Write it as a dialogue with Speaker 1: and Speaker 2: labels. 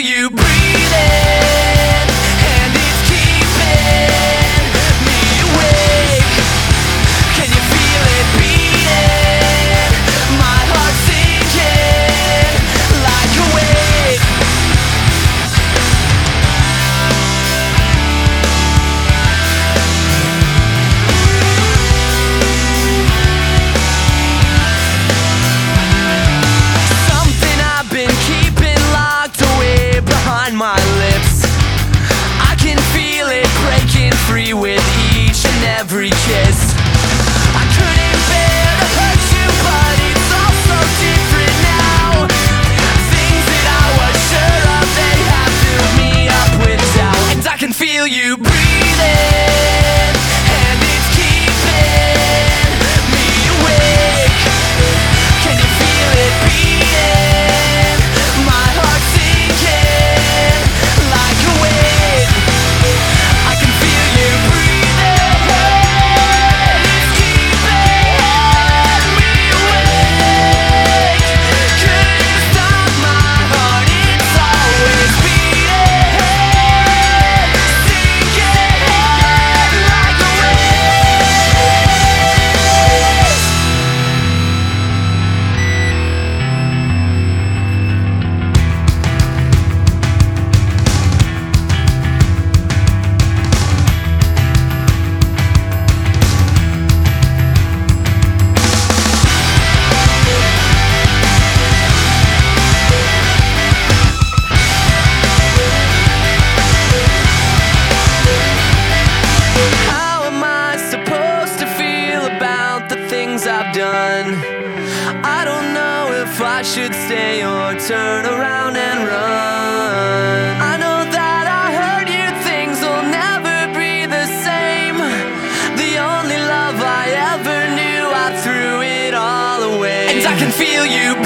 Speaker 1: you breathe. free with each and every kiss. I couldn't bear to hurt you but it's all so different now. Things that I was sure of they have filled me up with doubt. And I can feel you breathing. Could stay or turn around and run. I know that I hurt you, things will never be the same. The only love I ever knew, I threw it all away. And I can feel you